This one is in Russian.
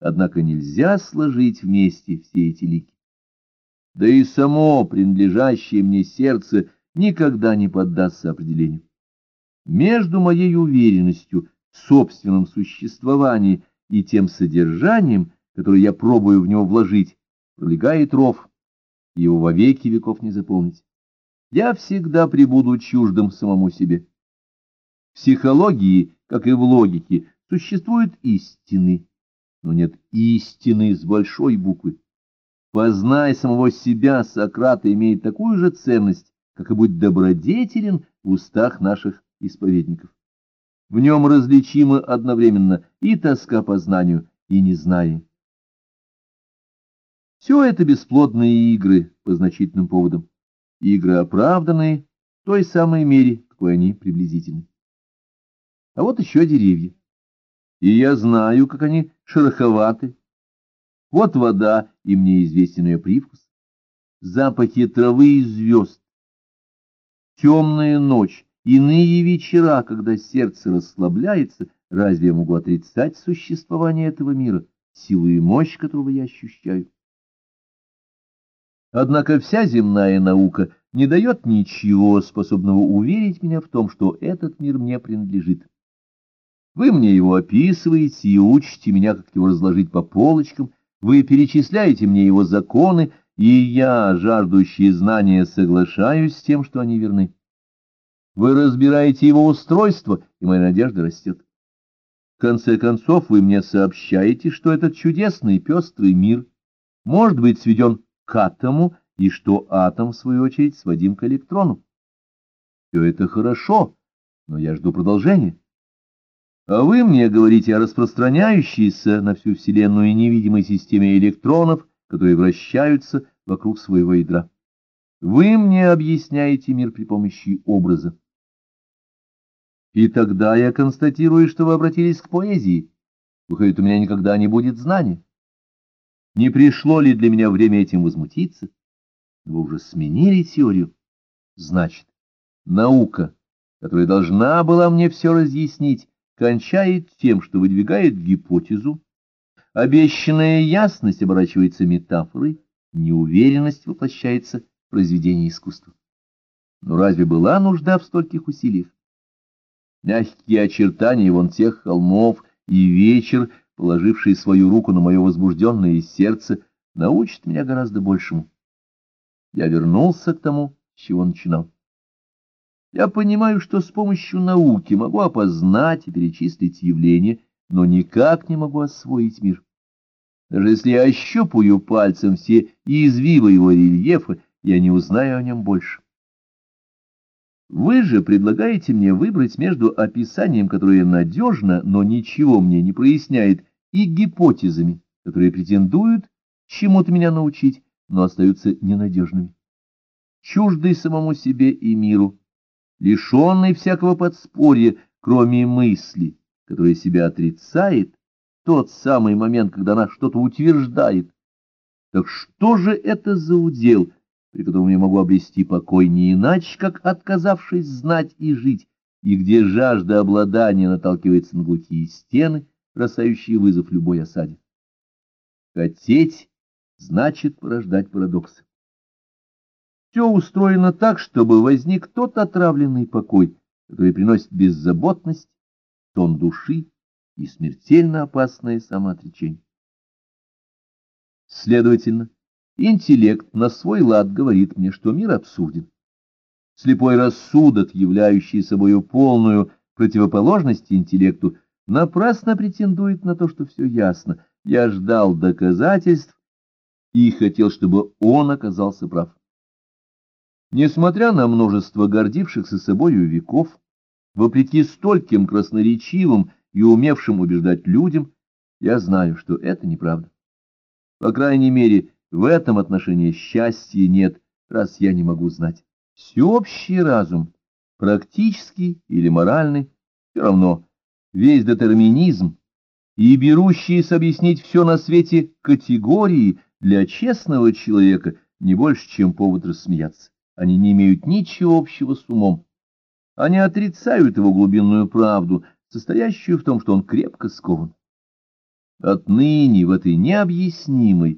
однако нельзя сложить вместе все эти лики. Да и само принадлежащее мне сердце никогда не поддастся определению. Между моей уверенностью в собственном существовании и тем содержанием, которое я пробую в него вложить, пролегает ров, его во веки веков не запомнить. Я всегда прибуду чуждым самому себе. В психологии, как и в логике, существуют истины, но нет истины с большой буквы. Познай самого себя, Сократ имеет такую же ценность, как и будь добродетелен в устах наших исповедников. В нем различимы одновременно и тоска по знанию, и незнание. Все это бесплодные игры по значительным поводам, игры оправданные в той самой мере, какой они приблизительны. А вот еще деревья. И я знаю, как они шероховаты. Вот вода, и мне известен ее привкус. Запахи травы и звезд. Темная ночь, иные вечера, когда сердце расслабляется, разве я могу отрицать существование этого мира, силу и мощь которого я ощущаю? Однако вся земная наука не дает ничего, способного уверить меня в том, что этот мир мне принадлежит. Вы мне его описываете и учите меня, как его разложить по полочкам, вы перечисляете мне его законы, и я, жаждущий знания, соглашаюсь с тем, что они верны. Вы разбираете его устройство, и моя надежда растет. В конце концов, вы мне сообщаете, что этот чудесный пестрый мир может быть сведен к атому, и что атом, в свою очередь, сводим к электрону. Все это хорошо, но я жду продолжения. А вы мне говорите о распространяющейся на всю Вселенную невидимой системе электронов, которые вращаются вокруг своего ядра. Вы мне объясняете мир при помощи образа. И тогда я констатирую, что вы обратились к поэзии. Выходит, у меня никогда не будет знания. Не пришло ли для меня время этим возмутиться? Вы уже сменили теорию. Значит, наука, которая должна была мне все разъяснить, кончает тем, что выдвигает гипотезу, обещанная ясность оборачивается метафорой, неуверенность воплощается в произведении искусства. Но разве была нужда в стольких усилиях? Мягкие очертания вон тех холмов и вечер, положивший свою руку на мое возбужденное сердце, научит меня гораздо большему. Я вернулся к тому, с чего начинал. Я понимаю, что с помощью науки могу опознать и перечислить явления, но никак не могу освоить мир. Даже если я ощупаю пальцем все извивы его рельефа, я не узнаю о нем больше. Вы же предлагаете мне выбрать между описанием, которое надежно, но ничего мне не проясняет, и гипотезами, которые претендуют чему-то меня научить, но остаются ненадежными. Чуждый самому себе и миру, лишенный всякого подспорья, кроме мысли, которая себя отрицает, тот самый момент, когда она что-то утверждает. Так что же это за удел, при котором я могу обрести покой не иначе, как отказавшись знать и жить, и где жажда обладания наталкивается на глухие стены, бросающие вызов любой осаде? Хотеть значит порождать парадоксы. Все устроено так, чтобы возник тот отравленный покой, который приносит беззаботность, тон души и смертельно опасное самоотречение. Следовательно, интеллект на свой лад говорит мне, что мир абсурден. Слепой рассудок, являющий собою полную противоположность интеллекту, напрасно претендует на то, что все ясно. Я ждал доказательств и хотел, чтобы он оказался прав. Несмотря на множество гордившихся собою веков, вопреки стольким красноречивым и умевшим убеждать людям, я знаю, что это неправда. По крайней мере, в этом отношении счастья нет, раз я не могу знать. Всеобщий разум, практический или моральный, все равно, весь детерминизм и берущиеся объяснить все на свете категории для честного человека не больше, чем повод рассмеяться. Они не имеют ничего общего с умом. Они отрицают его глубинную правду, состоящую в том, что он крепко скован. Отныне в этой необъяснимой,